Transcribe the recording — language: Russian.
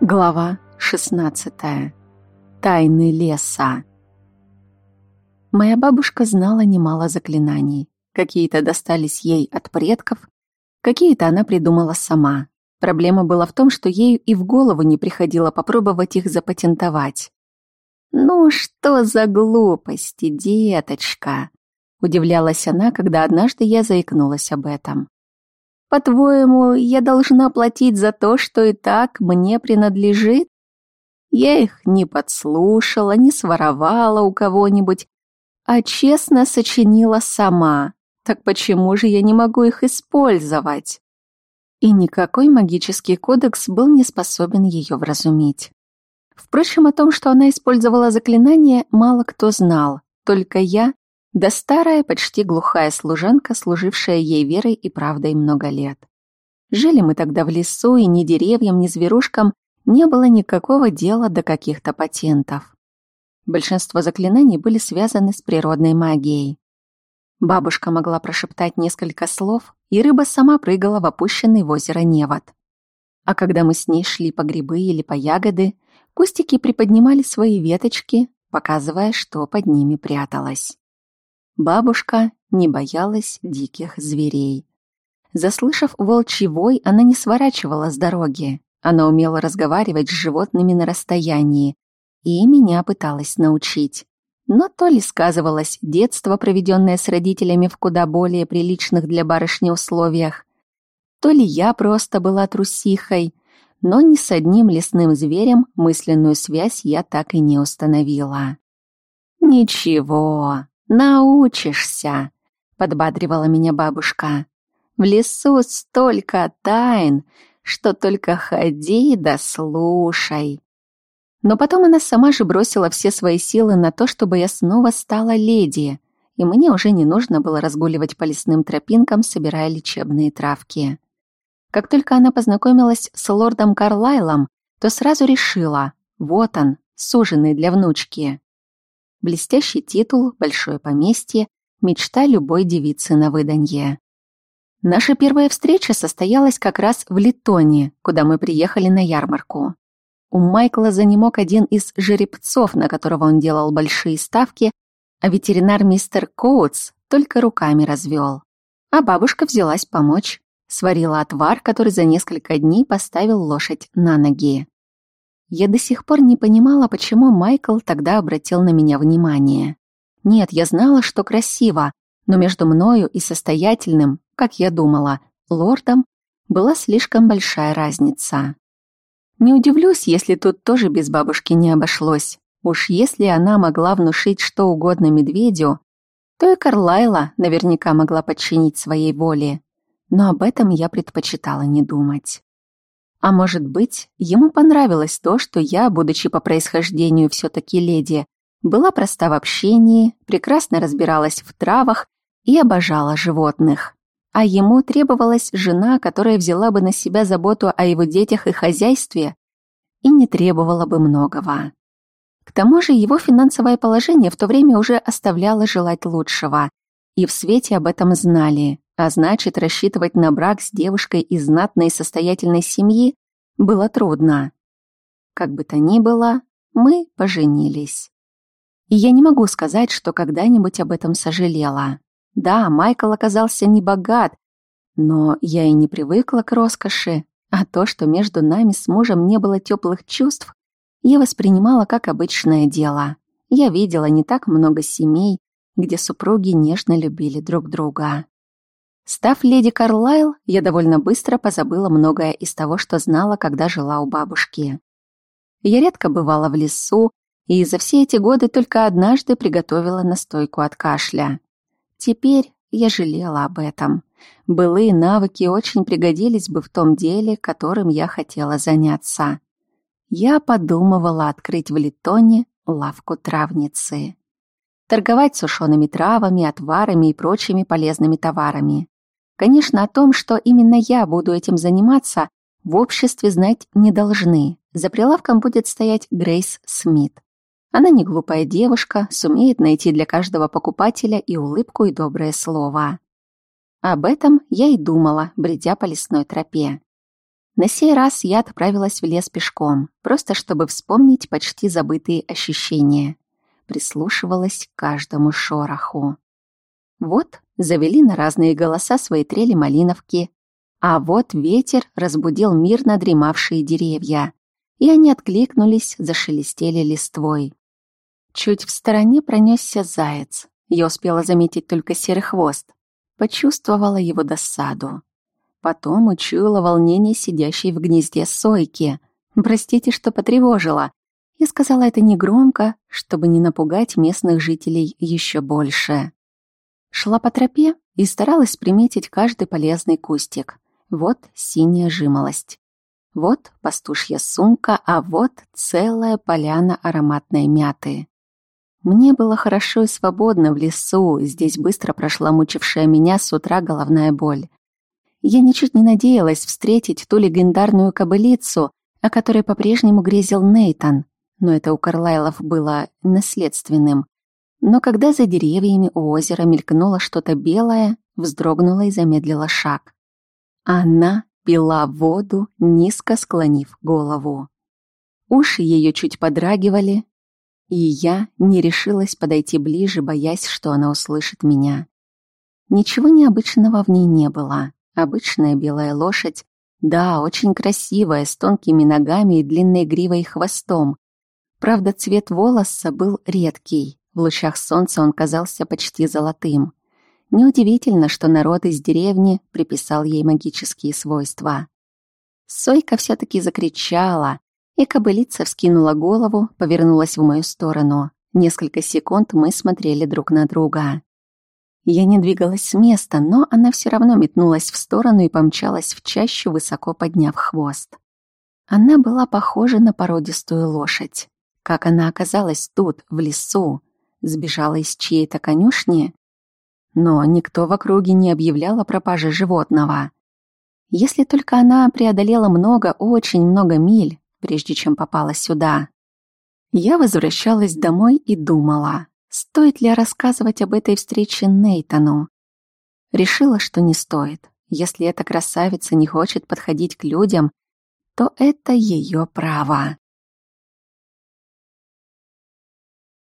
Глава 16. Тайны леса. Моя бабушка знала немало заклинаний. Какие-то достались ей от предков, какие-то она придумала сама. Проблема была в том, что ею и в голову не приходило попробовать их запатентовать. «Ну что за глупости, деточка?» Удивлялась она, когда однажды я заикнулась об этом. По-твоему, я должна платить за то, что и так мне принадлежит? Я их не подслушала, не своровала у кого-нибудь, а честно сочинила сама. Так почему же я не могу их использовать? И никакой магический кодекс был не способен ее вразумить. Впрочем, о том, что она использовала заклинание, мало кто знал, только я да старая, почти глухая служанка, служившая ей верой и правдой много лет. Жили мы тогда в лесу, и ни деревьям, ни зверушкам не было никакого дела до каких-то патентов. Большинство заклинаний были связаны с природной магией. Бабушка могла прошептать несколько слов, и рыба сама прыгала в опущенный в озеро невод. А когда мы с ней шли по грибы или по ягоды, кустики приподнимали свои веточки, показывая, что под ними пряталось. Бабушка не боялась диких зверей. Заслышав волчий вой, она не сворачивала с дороги. Она умела разговаривать с животными на расстоянии. И меня пыталась научить. Но то ли сказывалось детство, проведенное с родителями в куда более приличных для барышни условиях, то ли я просто была трусихой, но ни с одним лесным зверем мысленную связь я так и не установила. «Ничего, «Научишься», — подбадривала меня бабушка. «В лесу столько тайн, что только ходи да слушай». Но потом она сама же бросила все свои силы на то, чтобы я снова стала леди, и мне уже не нужно было разгуливать по лесным тропинкам, собирая лечебные травки. Как только она познакомилась с лордом Карлайлом, то сразу решила, вот он, суженый для внучки. Блестящий титул, большое поместье, мечта любой девицы на выданье. Наша первая встреча состоялась как раз в Литоне, куда мы приехали на ярмарку. У Майкла занемог один из жеребцов, на которого он делал большие ставки, а ветеринар мистер Коутс только руками развел. А бабушка взялась помочь. Сварила отвар, который за несколько дней поставил лошадь на ноги. Я до сих пор не понимала, почему Майкл тогда обратил на меня внимание. Нет, я знала, что красиво, но между мною и состоятельным, как я думала, лордом, была слишком большая разница. Не удивлюсь, если тут тоже без бабушки не обошлось. Уж если она могла внушить что угодно медведю, то и Карлайла наверняка могла подчинить своей воле. Но об этом я предпочитала не думать. А может быть, ему понравилось то, что я, будучи по происхождению все-таки леди, была проста в общении, прекрасно разбиралась в травах и обожала животных. А ему требовалась жена, которая взяла бы на себя заботу о его детях и хозяйстве и не требовала бы многого. К тому же его финансовое положение в то время уже оставляло желать лучшего, и в свете об этом знали, а значит, рассчитывать на брак с девушкой из знатной и состоятельной семьи было трудно. Как бы то ни было, мы поженились. И я не могу сказать, что когда-нибудь об этом сожалела. Да, Майкл оказался не богат, но я и не привыкла к роскоши, а то, что между нами с мужем не было теплых чувств, я воспринимала как обычное дело. Я видела не так много семей, где супруги нежно любили друг друга. Став леди Карлайл, я довольно быстро позабыла многое из того, что знала, когда жила у бабушки. Я редко бывала в лесу, и за все эти годы только однажды приготовила настойку от кашля. Теперь я жалела об этом. Былые навыки очень пригодились бы в том деле, которым я хотела заняться. Я подумывала открыть в Литоне лавку травницы. Торговать сушеными травами, отварами и прочими полезными товарами. Конечно, о том, что именно я буду этим заниматься, в обществе знать не должны. За прилавком будет стоять Грейс Смит. Она не глупая девушка, сумеет найти для каждого покупателя и улыбку, и доброе слово. Об этом я и думала, бредя по лесной тропе. На сей раз я отправилась в лес пешком, просто чтобы вспомнить почти забытые ощущения. Прислушивалась к каждому шороху. Вот завели на разные голоса свои трели малиновки, а вот ветер разбудил мирно дремавшие деревья, и они откликнулись, зашелестели листвой. Чуть в стороне пронесся заяц. Я успела заметить только серый хвост. Почувствовала его досаду. Потом учуяла волнение сидящей в гнезде сойки. Простите, что потревожила. Я сказала это негромко, чтобы не напугать местных жителей еще больше. Шла по тропе и старалась приметить каждый полезный кустик. Вот синяя жимолость. Вот пастушья сумка, а вот целая поляна ароматной мяты. Мне было хорошо и свободно в лесу, здесь быстро прошла мучившая меня с утра головная боль. Я ничуть не надеялась встретить ту легендарную кобылицу, о которой по-прежнему грезил Нейтан, но это у Карлайлов было наследственным. Но когда за деревьями у озера мелькнуло что-то белое, вздрогнула и замедлила шаг. Она пила воду, низко склонив голову. Уши ее чуть подрагивали, и я не решилась подойти ближе, боясь, что она услышит меня. Ничего необычного в ней не было. Обычная белая лошадь, да, очень красивая, с тонкими ногами и длинной гривой и хвостом. Правда, цвет волоса был редкий. В лучах солнца он казался почти золотым. Неудивительно, что народ из деревни приписал ей магические свойства. Сойка все-таки закричала, и кобылица вскинула голову, повернулась в мою сторону. Несколько секунд мы смотрели друг на друга. Я не двигалась с места, но она все равно метнулась в сторону и помчалась в чащу, высоко подняв хвост. Она была похожа на породистую лошадь. Как она оказалась тут, в лесу? Сбежала из чьей-то конюшни? Но никто в округе не объявлял о пропаже животного. Если только она преодолела много, очень много миль, прежде чем попала сюда. Я возвращалась домой и думала, стоит ли рассказывать об этой встрече Нейтану. Решила, что не стоит. Если эта красавица не хочет подходить к людям, то это ее право.